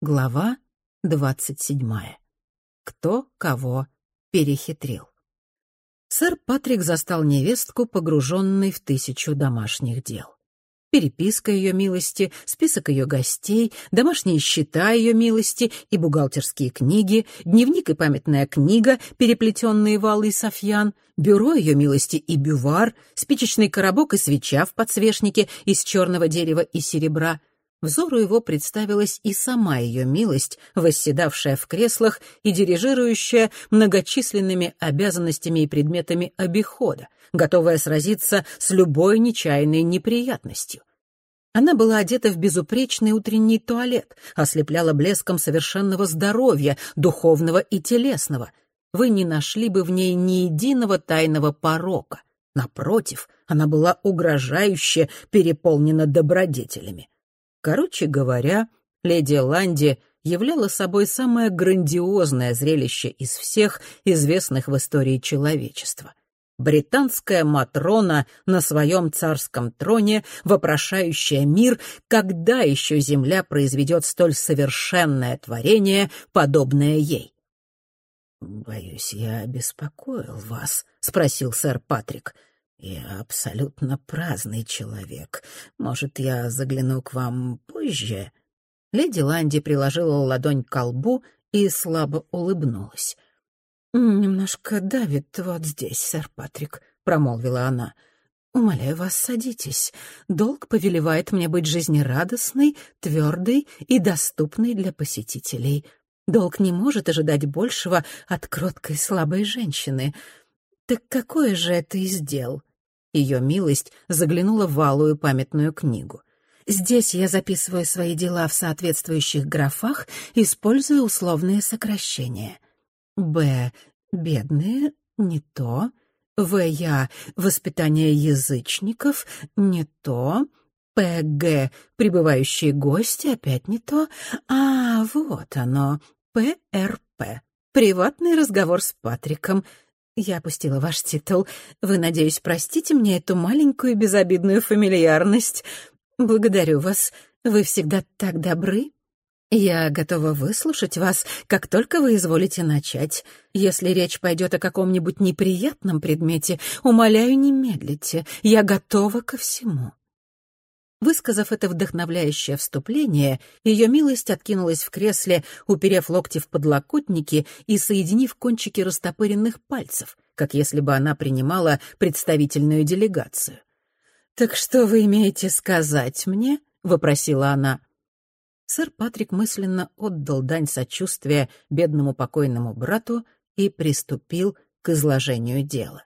Глава двадцать седьмая. Кто кого перехитрил. Сэр Патрик застал невестку, погруженной в тысячу домашних дел переписка ее милости, список ее гостей, домашние счета ее милости и бухгалтерские книги, дневник и памятная книга, переплетенные валы и софьян, бюро ее милости и бювар, спичечный коробок и свеча в подсвечнике из черного дерева и серебра. Взору его представилась и сама ее милость, восседавшая в креслах и дирижирующая многочисленными обязанностями и предметами обихода, готовая сразиться с любой нечаянной неприятностью. Она была одета в безупречный утренний туалет, ослепляла блеском совершенного здоровья, духовного и телесного. Вы не нашли бы в ней ни единого тайного порока. Напротив, она была угрожающе переполнена добродетелями. Короче говоря, леди Ланди являла собой самое грандиозное зрелище из всех известных в истории человечества британская Матрона на своем царском троне, вопрошающая мир, когда еще Земля произведет столь совершенное творение, подобное ей. «Боюсь, я беспокоил вас», — спросил сэр Патрик. «Я абсолютно праздный человек. Может, я загляну к вам позже?» Леди Ланди приложила ладонь к колбу и слабо улыбнулась. «Немножко давит вот здесь, сэр Патрик», — промолвила она. «Умоляю вас, садитесь. Долг повелевает мне быть жизнерадостной, твердой и доступной для посетителей. Долг не может ожидать большего от кроткой слабой женщины. Так какое же это из дел?» Ее милость заглянула в валую памятную книгу. Здесь я записываю свои дела в соответствующих графах, используя условные сокращения. Б. Бедные — не то. В. Я. Воспитание язычников — не то. П. Г. Прибывающие гости — опять не то. А, вот оно. П. Р. П. Приватный разговор с Патриком. Я опустила ваш титул. Вы, надеюсь, простите мне эту маленькую безобидную фамильярность. Благодарю вас. Вы всегда так добры. «Я готова выслушать вас, как только вы изволите начать. Если речь пойдет о каком-нибудь неприятном предмете, умоляю, не медлите. Я готова ко всему». Высказав это вдохновляющее вступление, ее милость откинулась в кресле, уперев локти в подлокотники и соединив кончики растопыренных пальцев, как если бы она принимала представительную делегацию. «Так что вы имеете сказать мне?» — вопросила она сэр Патрик мысленно отдал дань сочувствия бедному покойному брату и приступил к изложению дела.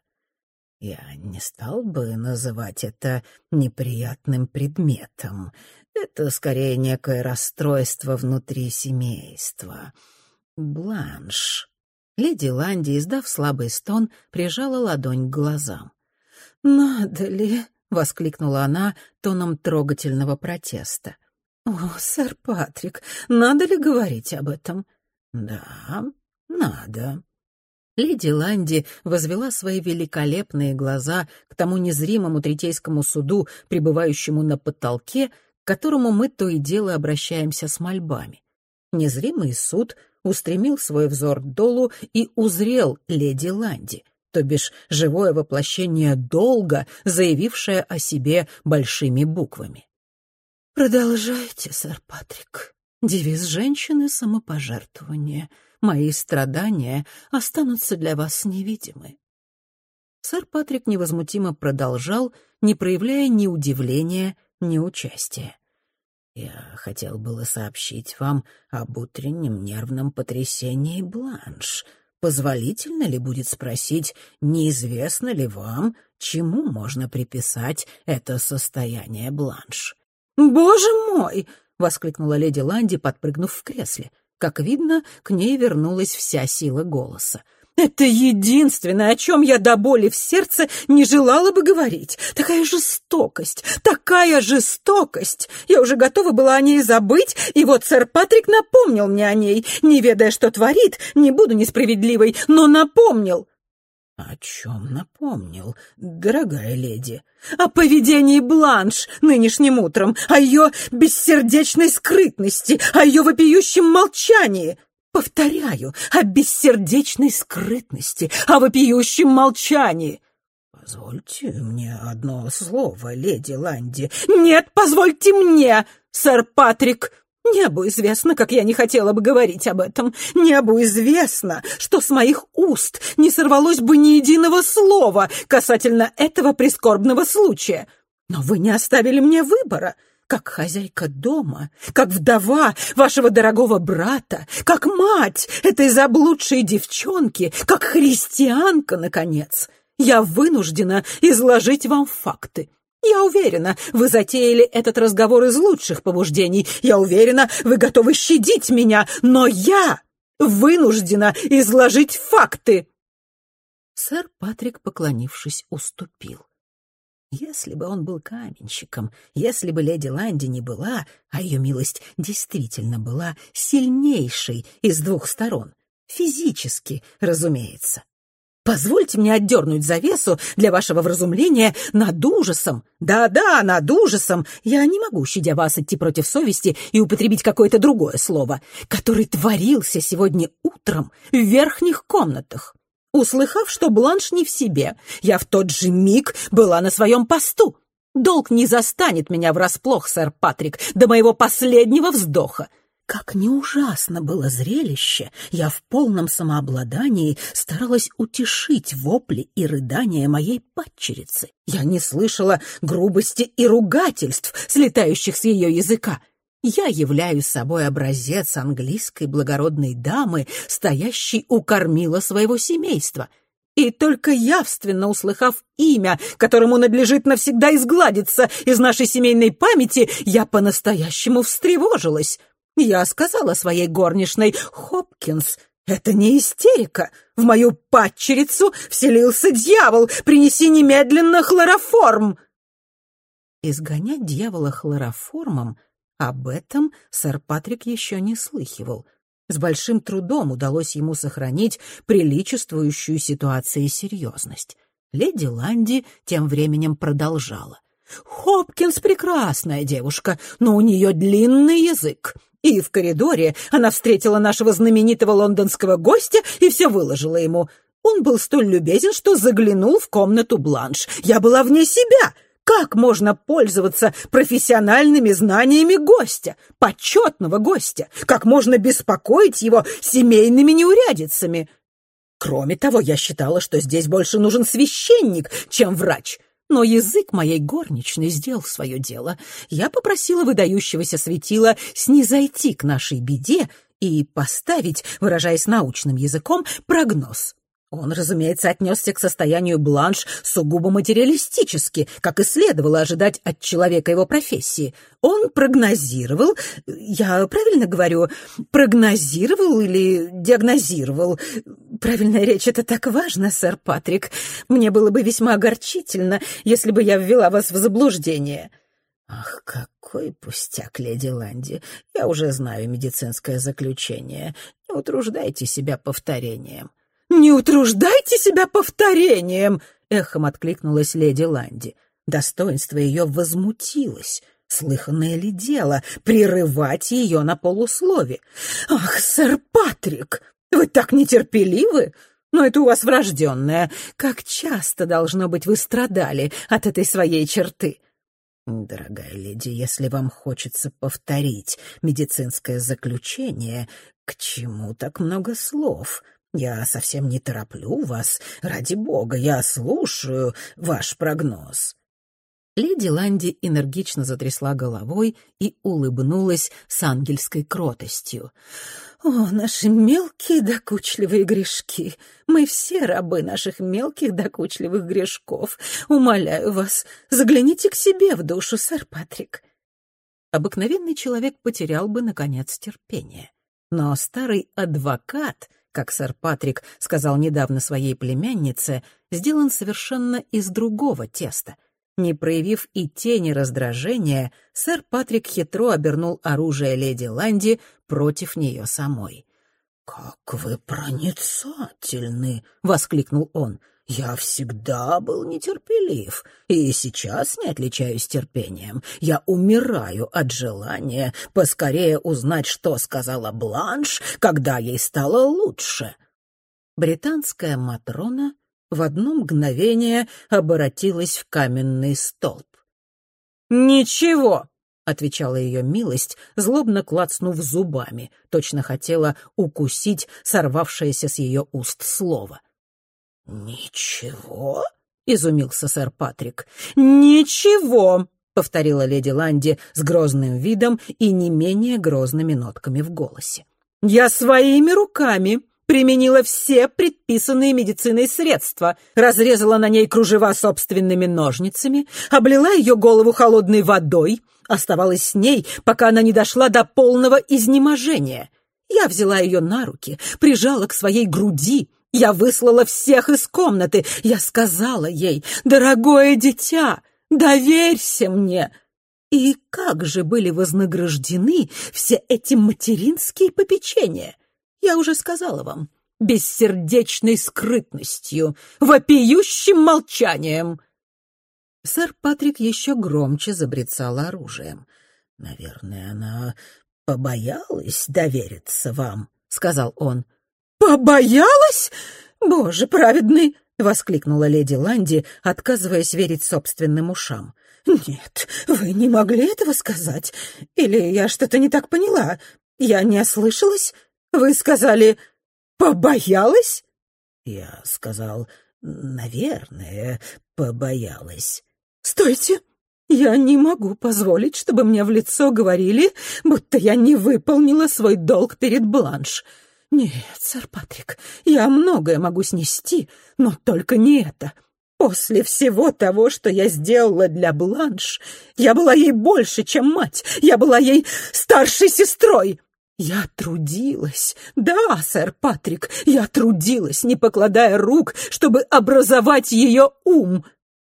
«Я не стал бы называть это неприятным предметом. Это скорее некое расстройство внутри семейства. Бланш». Леди Ланди, издав слабый стон, прижала ладонь к глазам. «Надо ли?» — воскликнула она тоном трогательного протеста. «О, сэр Патрик, надо ли говорить об этом?» «Да, надо». Леди Ланди возвела свои великолепные глаза к тому незримому третейскому суду, пребывающему на потолке, к которому мы то и дело обращаемся с мольбами. Незримый суд устремил свой взор долу и узрел леди Ланди, то бишь живое воплощение долга, заявившее о себе большими буквами. «Продолжайте, сэр Патрик. Девиз женщины — самопожертвование. Мои страдания останутся для вас невидимы». Сэр Патрик невозмутимо продолжал, не проявляя ни удивления, ни участия. «Я хотел было сообщить вам об утреннем нервном потрясении Бланш. Позволительно ли будет спросить, неизвестно ли вам, чему можно приписать это состояние Бланш?» «Боже мой!» — воскликнула леди Ланди, подпрыгнув в кресле. Как видно, к ней вернулась вся сила голоса. «Это единственное, о чем я до боли в сердце не желала бы говорить. Такая жестокость, такая жестокость! Я уже готова была о ней забыть, и вот сэр Патрик напомнил мне о ней. Не ведая, что творит, не буду несправедливой, но напомнил». «О чем напомнил, дорогая леди?» «О поведении Бланш нынешним утром, о ее бессердечной скрытности, о ее вопиющем молчании!» «Повторяю, о бессердечной скрытности, о вопиющем молчании!» «Позвольте мне одно слово, леди Ланди». «Нет, позвольте мне, сэр Патрик!» Небу известно, как я не хотела бы говорить об этом. Небу известно, что с моих уст не сорвалось бы ни единого слова касательно этого прискорбного случая. Но вы не оставили мне выбора. Как хозяйка дома, как вдова вашего дорогого брата, как мать этой заблудшей девчонки, как христианка, наконец, я вынуждена изложить вам факты. Я уверена, вы затеяли этот разговор из лучших побуждений. Я уверена, вы готовы щадить меня, но я вынуждена изложить факты. Сэр Патрик, поклонившись, уступил. Если бы он был каменщиком, если бы леди Ланди не была, а ее милость действительно была сильнейшей из двух сторон, физически, разумеется, Позвольте мне отдернуть завесу для вашего вразумления над ужасом. Да-да, над ужасом. Я не могу, щадя вас, идти против совести и употребить какое-то другое слово, который творился сегодня утром в верхних комнатах. Услыхав, что Бланш не в себе, я в тот же миг была на своем посту. Долг не застанет меня врасплох, сэр Патрик, до моего последнего вздоха. Как не ужасно было зрелище, я в полном самообладании старалась утешить вопли и рыдания моей падчерицы. Я не слышала грубости и ругательств, слетающих с ее языка. Я являюсь собой образец английской благородной дамы, стоящей у кормила своего семейства. И только явственно услыхав имя, которому надлежит навсегда изгладиться из нашей семейной памяти, я по-настоящему встревожилась — я сказала своей горничной, «Хопкинс, это не истерика. В мою падчерицу вселился дьявол. Принеси немедленно хлороформ!» Изгонять дьявола хлороформом — об этом сэр Патрик еще не слыхивал. С большим трудом удалось ему сохранить приличествующую ситуации серьезность. Леди Ланди тем временем продолжала. «Хопкинс — прекрасная девушка, но у нее длинный язык. И в коридоре она встретила нашего знаменитого лондонского гостя и все выложила ему. Он был столь любезен, что заглянул в комнату Бланш. Я была вне себя. Как можно пользоваться профессиональными знаниями гостя, почетного гостя? Как можно беспокоить его семейными неурядицами? Кроме того, я считала, что здесь больше нужен священник, чем врач. Но язык моей горничной сделал свое дело. Я попросила выдающегося светила снизойти к нашей беде и поставить, выражаясь научным языком, прогноз. Он, разумеется, отнесся к состоянию Бланш сугубо материалистически, как и следовало ожидать от человека его профессии. Он прогнозировал, я правильно говорю, прогнозировал или диагнозировал. Правильная речь — это так важно, сэр Патрик. Мне было бы весьма огорчительно, если бы я ввела вас в заблуждение. «Ах, какой пустяк, леди Ланди! Я уже знаю медицинское заключение. Не утруждайте себя повторением». «Не утруждайте себя повторением!» — эхом откликнулась леди Ланди. Достоинство ее возмутилось. Слыханное ли дело прерывать ее на полуслове? «Ах, сэр Патрик, вы так нетерпеливы! Но это у вас врожденное. Как часто, должно быть, вы страдали от этой своей черты?» «Дорогая леди, если вам хочется повторить медицинское заключение, к чему так много слов? Я совсем не тороплю вас. Ради бога, я слушаю ваш прогноз». Леди Ланди энергично затрясла головой и улыбнулась с ангельской кротостью. «О, наши мелкие докучливые грешки! Мы все рабы наших мелких докучливых грешков. Умоляю вас, загляните к себе в душу, сэр Патрик». Обыкновенный человек потерял бы, наконец, терпение. Но старый адвокат — как сэр Патрик сказал недавно своей племяннице, сделан совершенно из другого теста. Не проявив и тени раздражения, сэр Патрик хитро обернул оружие леди Ланди против нее самой. «Как вы проницательны!» — воскликнул он. Я всегда был нетерпелив, и сейчас не отличаюсь терпением. Я умираю от желания поскорее узнать, что сказала Бланш, когда ей стало лучше. Британская Матрона в одно мгновение обратилась в каменный столб. «Ничего!» — отвечала ее милость, злобно клацнув зубами, точно хотела укусить сорвавшееся с ее уст слово. «Ничего?» — изумился сэр Патрик. «Ничего!» — повторила леди Ланди с грозным видом и не менее грозными нотками в голосе. «Я своими руками применила все предписанные медициной средства, разрезала на ней кружева собственными ножницами, облила ее голову холодной водой, оставалась с ней, пока она не дошла до полного изнеможения. Я взяла ее на руки, прижала к своей груди, я выслала всех из комнаты, я сказала ей, «Дорогое дитя, доверься мне!» И как же были вознаграждены все эти материнские попечения? Я уже сказала вам, бессердечной скрытностью, вопиющим молчанием. Сэр Патрик еще громче забрецал оружием. «Наверное, она побоялась довериться вам», — сказал он. «Побоялась? Боже праведный!» — воскликнула леди Ланди, отказываясь верить собственным ушам. «Нет, вы не могли этого сказать. Или я что-то не так поняла. Я не ослышалась? Вы сказали «побоялась»?» Я сказал «наверное, побоялась». «Стойте! Я не могу позволить, чтобы мне в лицо говорили, будто я не выполнила свой долг перед Бланш. Нет, сэр Патрик, я многое могу снести, но только не это. После всего того, что я сделала для Бланш, я была ей больше, чем мать. Я была ей старшей сестрой. Я трудилась, да, сэр Патрик, я трудилась, не покладая рук, чтобы образовать ее ум.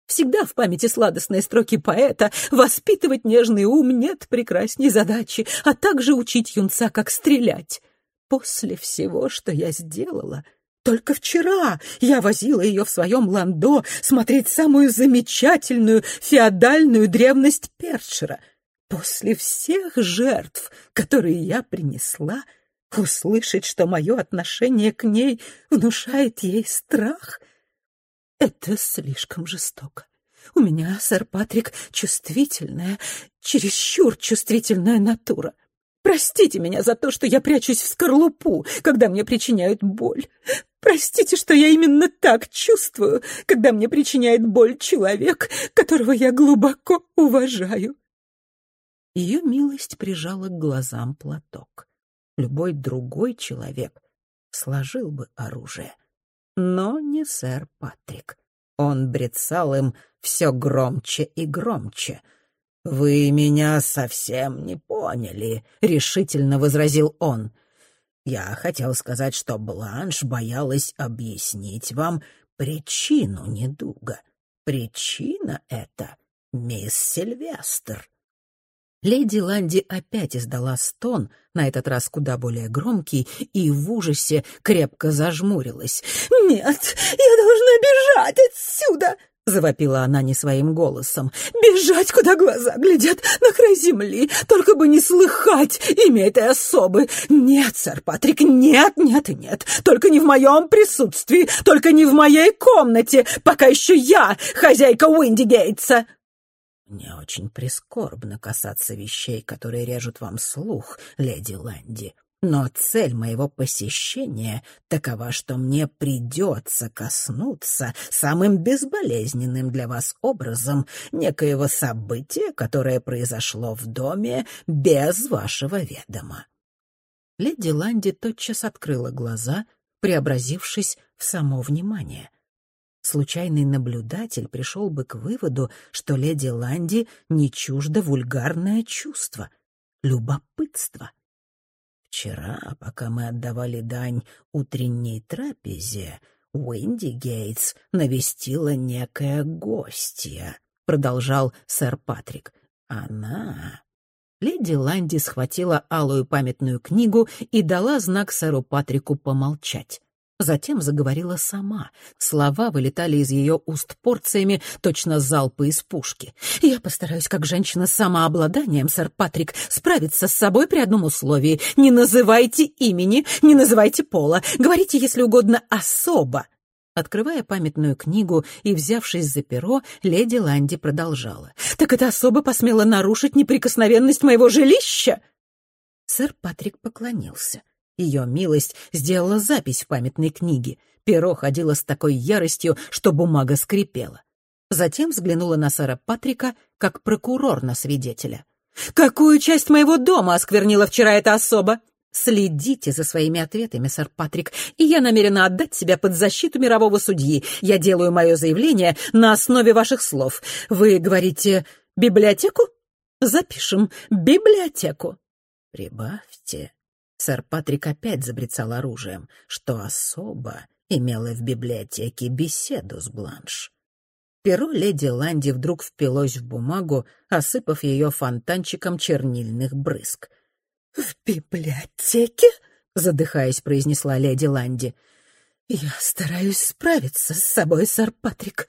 Всегда в памяти сладостные строки поэта «Воспитывать нежный ум нет прекрасней задачи, а также учить юнца, как стрелять». После всего, что я сделала, только вчера я возила ее в своем ландо смотреть самую замечательную феодальную древность Першера — После всех жертв, которые я принесла, услышать, что мое отношение к ней внушает ей страх, это слишком жестоко. У меня, сэр Патрик, чувствительная, чересчур чувствительная натура. Простите меня за то, что я прячусь в скорлупу, когда мне причиняют боль. Простите, что я именно так чувствую, когда мне причиняет боль человек, которого я глубоко уважаю. Ее милость прижала к глазам платок. Любой другой человек сложил бы оружие. Но не сэр Патрик. Он брецал им все громче и громче. «Вы меня совсем не поняли», — решительно возразил он. «Я хотел сказать, что Бланш боялась объяснить вам причину недуга. Причина — это мисс Сильвестр. Леди Ланди опять издала стон, на этот раз куда более громкий, и в ужасе крепко зажмурилась. «Нет, я должна бежать отсюда!» — завопила она не своим голосом. «Бежать, куда глаза глядят, на край земли, только бы не слыхать имя этой особы! Нет, сэр Патрик, нет, нет и нет, только не в моем присутствии, только не в моей комнате, пока еще я хозяйка Уинди Гейтса!» «Мне очень прискорбно касаться вещей, которые режут вам слух, леди Ланди. Но цель моего посещения такова, что мне придется коснуться самым безболезненным для вас образом некоего события, которое произошло в доме без вашего ведома». Леди Ланди тотчас открыла глаза, преобразившись в само внимание — случайный наблюдатель пришел бы к выводу, что леди Ланди не чуждо вульгарное чувство — любопытство. Вчера, пока мы отдавали дань утренней трапезе, Уинди Гейтс навестила некая гостья, — продолжал сэр Патрик. Она... Леди Ланди схватила алую памятную книгу и дала знак сэру Патрику помолчать. Затем заговорила сама. Слова вылетали из ее уст порциями, точно залпы из пушки. «Я постараюсь, как женщина с самообладанием, сэр Патрик, справиться с собой при одном условии. Не называйте имени, не называйте пола. Говорите, если угодно, особо». Открывая памятную книгу и взявшись за перо, леди Ланди продолжала. «Так это особо посмело нарушить неприкосновенность моего жилища?» Сэр Патрик поклонился. Ее милость сделала запись в памятной книге. Перо ходило с такой яростью, что бумага скрипела. Затем взглянула на сэра Патрика, как прокурор на свидетеля. «Какую часть моего дома осквернила вчера эта особа?» «Следите за своими ответами, сэр Патрик, и я намерена отдать себя под защиту мирового судьи. Я делаю мое заявление на основе ваших слов. Вы говорите «библиотеку»? Запишем «библиотеку». Прибавьте Сэр Патрик опять забрецал оружием, что особо имела в библиотеке беседу с Бланш. Перо леди Ланди вдруг впилось в бумагу, осыпав ее фонтанчиком чернильных брызг. «В библиотеке?» — задыхаясь, произнесла леди Ланди. «Я стараюсь справиться с собой, сэр Патрик.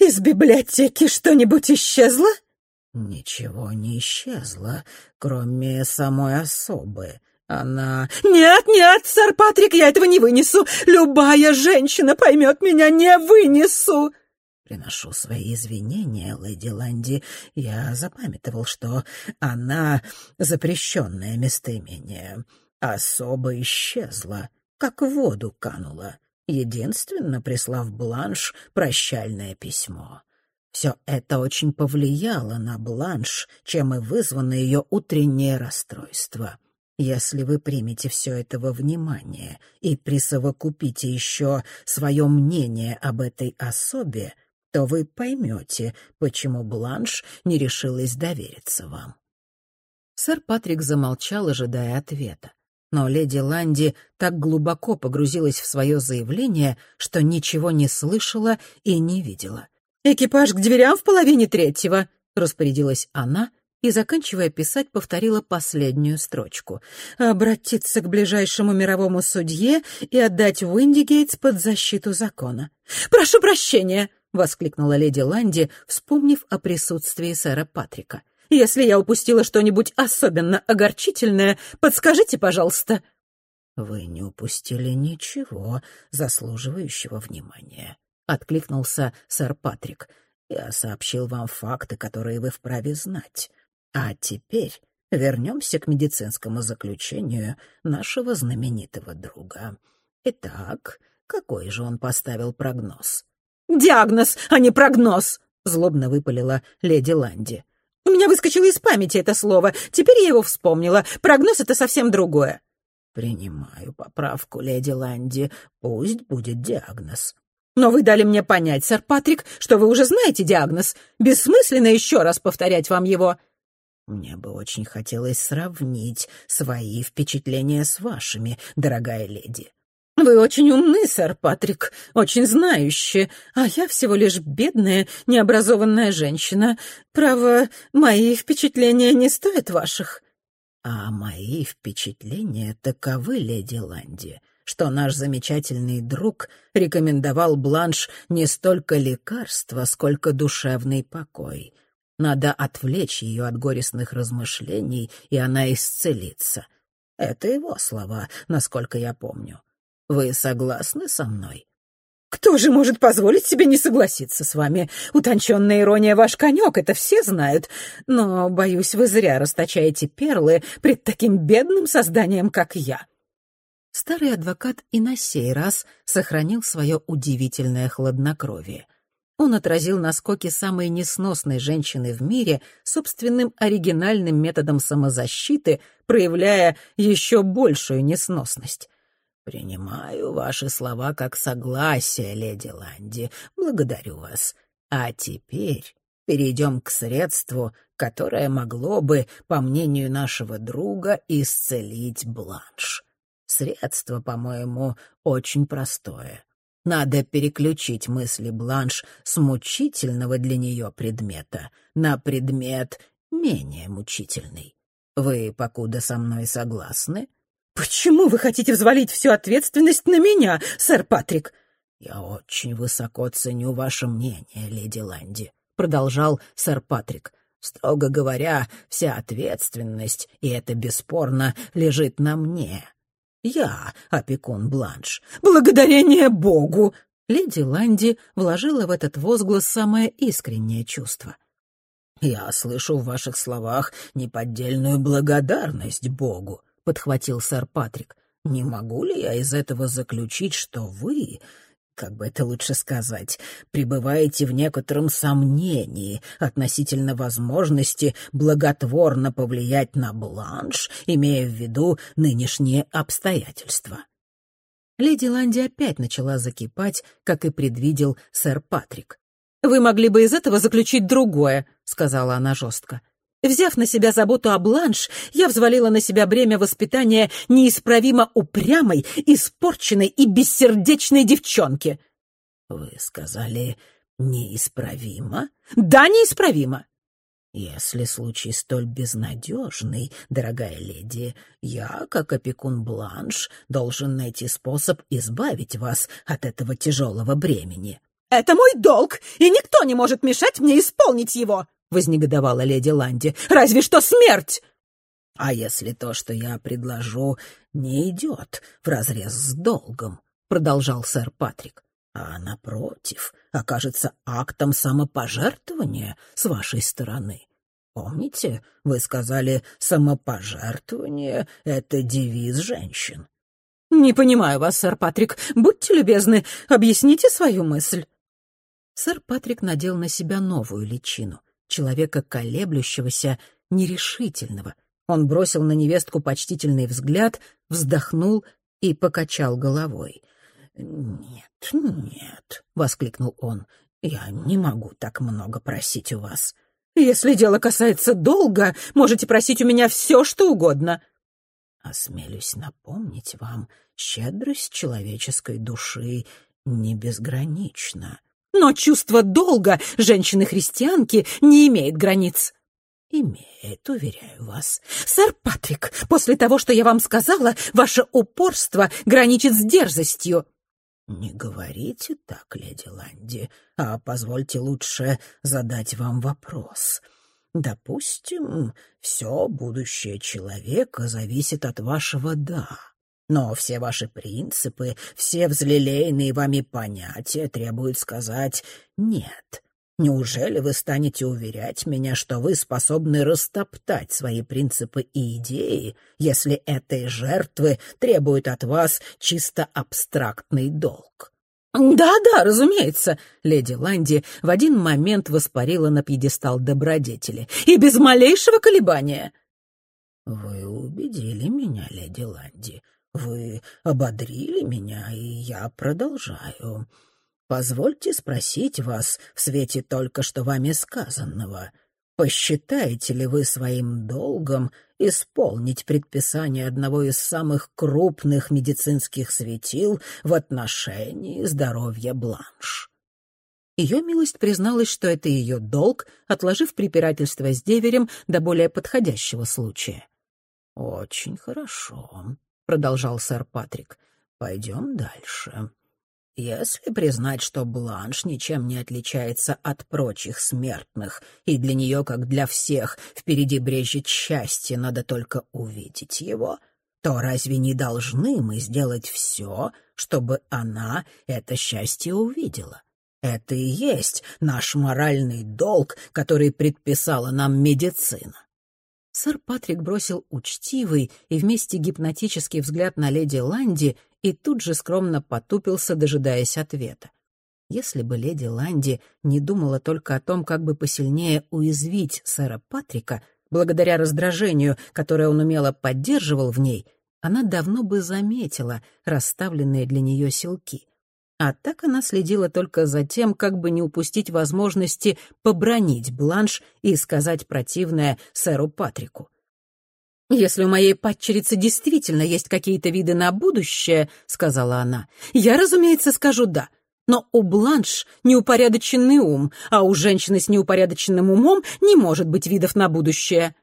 Из библиотеки что-нибудь исчезло?» «Ничего не исчезло, кроме самой особы», она... «Нет, нет, сэр Патрик, я этого не вынесу! Любая женщина поймет меня, не вынесу!» Приношу свои извинения, леди Ланди. Я запамятовал, что она запрещенное местоимение. Особо исчезла, как в воду канула, единственно прислав Бланш прощальное письмо. Все это очень повлияло на Бланш, чем и вызвано ее утреннее расстройство. Если вы примете все это во внимание и присовокупите еще свое мнение об этой особе, то вы поймете, почему Бланш не решилась довериться вам. Сэр Патрик замолчал, ожидая ответа. Но леди Ланди так глубоко погрузилась в свое заявление, что ничего не слышала и не видела. «Экипаж к дверям в половине третьего», — распорядилась она, и, заканчивая писать, повторила последнюю строчку. «Обратиться к ближайшему мировому судье и отдать Уиндигейтс под защиту закона». «Прошу прощения!» — воскликнула леди Ланди, вспомнив о присутствии сэра Патрика. «Если я упустила что-нибудь особенно огорчительное, подскажите, пожалуйста». «Вы не упустили ничего заслуживающего внимания», — откликнулся сэр Патрик. «Я сообщил вам факты, которые вы вправе знать. А теперь вернемся к медицинскому заключению нашего знаменитого друга. Итак, какой же он поставил прогноз? «Диагноз, а не прогноз!» — злобно выпалила леди Ланди. «У меня выскочило из памяти это слово. Теперь я его вспомнила. Прогноз — это совсем другое». «Принимаю поправку, леди Ланди. Пусть будет диагноз». «Но вы дали мне понять, сэр Патрик, что вы уже знаете диагноз. Бессмысленно еще раз повторять вам его». Мне бы очень хотелось сравнить свои впечатления с вашими, дорогая леди. Вы очень умны, сэр Патрик, очень знающие, а я всего лишь бедная, необразованная женщина. Право, мои впечатления не стоят ваших. А мои впечатления таковы, леди Ланди, что наш замечательный друг рекомендовал Бланш не столько лекарства, сколько душевный покой — надо отвлечь ее от горестных размышлений, и она исцелится. Это его слова, насколько я помню. Вы согласны со мной? Кто же может позволить себе не согласиться с вами? Утонченная ирония ваш конек, это все знают. Но, боюсь, вы зря расточаете перлы пред таким бедным созданием, как я. Старый адвокат и на сей раз сохранил свое удивительное хладнокровие — он отразил наскоки самой несносной женщины в мире собственным оригинальным методом самозащиты, проявляя еще большую несносность. «Принимаю ваши слова как согласие, леди Ланди. Благодарю вас. А теперь перейдем к средству, которое могло бы, по мнению нашего друга, исцелить Бланш. Средство, по-моему, очень простое. Надо переключить мысли Бланш с мучительного для нее предмета на предмет менее мучительный. Вы покуда со мной согласны? «Почему вы хотите взвалить всю ответственность на меня, сэр Патрик?» «Я очень высоко ценю ваше мнение, леди Ланди», — продолжал сэр Патрик. «Строго говоря, вся ответственность, и это бесспорно, лежит на мне. Я опекун Бланш. Благодарение Богу!» Леди Ланди вложила в этот возглас самое искреннее чувство. «Я слышу в ваших словах неподдельную благодарность Богу», — подхватил сэр Патрик. «Не могу ли я из этого заключить, что вы как бы это лучше сказать, пребываете в некотором сомнении относительно возможности благотворно повлиять на бланш, имея в виду нынешние обстоятельства. Леди Ланди опять начала закипать, как и предвидел сэр Патрик. «Вы могли бы из этого заключить другое», — сказала она жестко. Взяв на себя заботу о Бланш, я взвалила на себя бремя воспитания неисправимо упрямой, испорченной и бессердечной девчонки. Вы сказали «неисправимо»? Да, неисправимо. Если случай столь безнадежный, дорогая леди, я, как опекун Бланш, должен найти способ избавить вас от этого тяжелого бремени. Это мой долг, и никто не может мешать мне исполнить его. — вознегодовала леди Ланди. «Разве что смерть!» «А если то, что я предложу, не идет вразрез с долгом?» — продолжал сэр Патрик. «А, напротив, окажется актом самопожертвования с вашей стороны. Помните, вы сказали, самопожертвование — это девиз женщин?» «Не понимаю вас, сэр Патрик. Будьте любезны, объясните свою мысль». Сэр Патрик надел на себя новую личину человека колеблющегося, нерешительного. Он бросил на невестку почтительный взгляд, вздохнул и покачал головой. «Нет, нет», — воскликнул он, — «я не могу так много просить у вас». «Если дело касается долга, можете просить у меня все, что угодно». «Осмелюсь напомнить вам, щедрость человеческой души не безгранична. Но чувство долга женщины-христианки не имеет границ. Имеет, уверяю вас. Сэр Патрик, после того, что я вам сказала, ваше упорство граничит с дерзостью. Не говорите так, леди Ланди, а позвольте лучше задать вам вопрос. Допустим, все будущее человека зависит от вашего «да». Но все ваши принципы, все взлелеянные вами понятия требуют сказать «нет». Неужели вы станете уверять меня, что вы способны растоптать свои принципы и идеи, если этой жертвы требует от вас чисто абстрактный долг? «Да-да, разумеется», — леди Ланди в один момент воспарила на пьедестал добродетели. «И без малейшего колебания». «Вы убедили меня, леди Ланди. Вы ободрили меня, и я продолжаю. Позвольте спросить вас в свете только что вами сказанного. Посчитаете ли вы своим долгом исполнить предписание одного из самых крупных медицинских светил в отношении здоровья Бланш? Ее милость призналась, что это ее долг, отложив препирательство с деверем до более подходящего случая. «Очень хорошо продолжал сэр Патрик. «Пойдем дальше. Если признать, что Бланш ничем не отличается от прочих смертных, и для нее, как для всех, впереди брежет счастье, надо только увидеть его, то разве не должны мы сделать все, чтобы она это счастье увидела? Это и есть наш моральный долг, который предписала нам медицина. Сэр Патрик бросил учтивый и вместе гипнотический взгляд на леди Ланди и тут же скромно потупился, дожидаясь ответа. Если бы леди Ланди не думала только о том, как бы посильнее уязвить сэра Патрика, благодаря раздражению, которое он умело поддерживал в ней, она давно бы заметила расставленные для нее силки. А так она следила только за тем, как бы не упустить возможности побронить Бланш и сказать противное сэру Патрику. «Если у моей падчерицы действительно есть какие-то виды на будущее», — сказала она, — «я, разумеется, скажу «да». Но у Бланш неупорядоченный ум, а у женщины с неупорядоченным умом не может быть видов на будущее».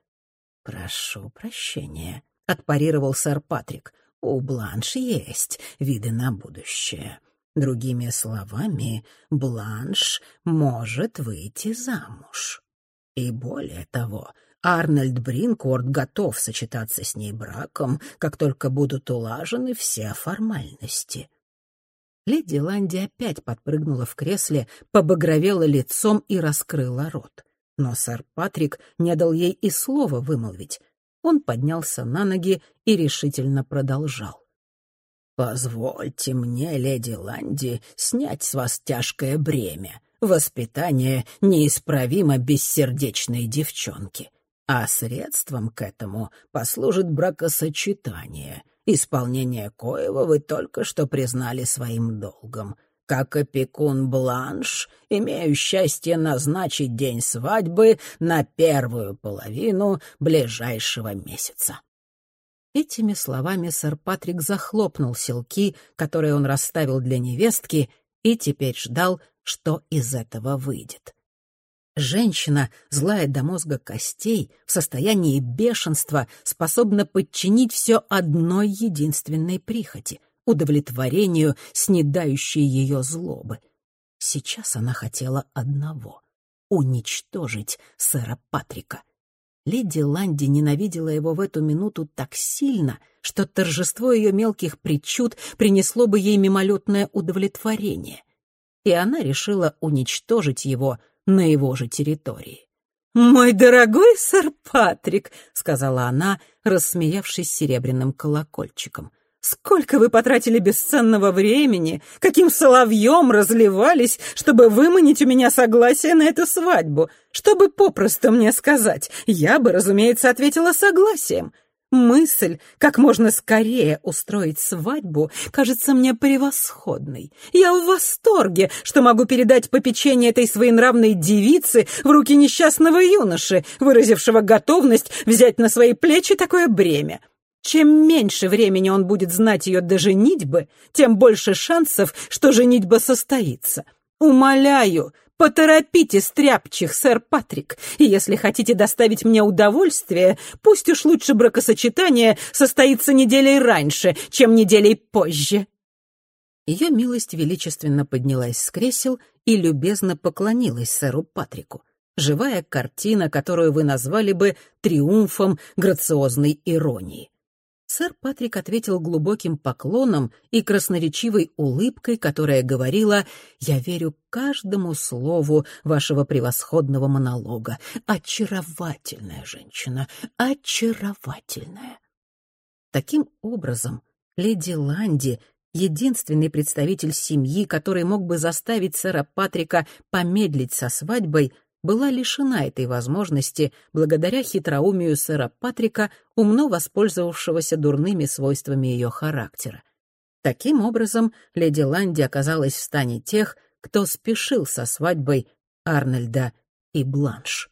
«Прошу прощения», — отпарировал сэр Патрик. у Бланш есть виды на будущее. Другими словами, Бланш может выйти замуж. И более того, Арнольд Бринкорд готов сочетаться с ней браком, как только будут улажены все формальности. Леди Ланди опять подпрыгнула в кресле, побагровела лицом и раскрыла рот. Но сэр Патрик не дал ей и слова вымолвить. Он поднялся на ноги и решительно продолжал. «Позвольте мне, леди Ланди, снять с вас тяжкое бремя. Воспитание неисправимо бессердечной девчонки. А средством к этому послужит бракосочетание, исполнение коего вы только что признали своим долгом. Как опекун Бланш, имею счастье назначить день свадьбы на первую половину ближайшего месяца. Этими словами сэр Патрик захлопнул селки, которые он расставил для невестки, и теперь ждал, что из этого выйдет. Женщина, злая до мозга костей, в состоянии бешенства, способна подчинить все одной единственной прихоти — удовлетворению, снедающей ее злобы. Сейчас она хотела одного — уничтожить сэра Патрика. Леди Ланди ненавидела его в эту минуту так сильно, что торжество ее мелких причуд принесло бы ей мимолетное удовлетворение. И она решила уничтожить его — на его же территории. «Мой дорогой сэр Патрик», — сказала она, рассмеявшись серебряным колокольчиком, «сколько вы потратили бесценного времени, каким соловьем разливались, чтобы выманить у меня согласие на эту свадьбу. Чтобы попросту мне сказать, я бы, разумеется, ответила согласием. Мысль, как можно скорее устроить свадьбу, кажется мне превосходной. Я в восторге, что могу передать попечение этой своенравной девицы в руки несчастного юноши, выразившего готовность взять на свои плечи такое бремя. Чем меньше времени он будет знать ее до женитьбы, тем больше шансов, что женитьба состоится. Умоляю, Поторопите стряпчих, сэр Патрик, и если хотите доставить мне удовольствие, пусть уж лучше бракосочетание состоится неделей раньше, чем неделей позже». Ее милость величественно поднялась с кресел и любезно поклонилась сэру Патрику. Живая картина, которую вы назвали бы триумфом грациозной иронии. Сэр Патрик ответил глубоким поклоном и красноречивой улыбкой, которая говорила «Я верю каждому слову вашего превосходного монолога. Очаровательная женщина, очаровательная». Таким образом, леди Ланди, единственный представитель семьи, который мог бы заставить сэра Патрика помедлить со свадьбой, была лишена этой возможности благодаря хитроумию сэра Патрика, умно воспользовавшегося дурными свойствами ее характера. Таким образом, леди Ланди оказалась в стане тех, кто спешил со свадьбой Арнольда и Бланш.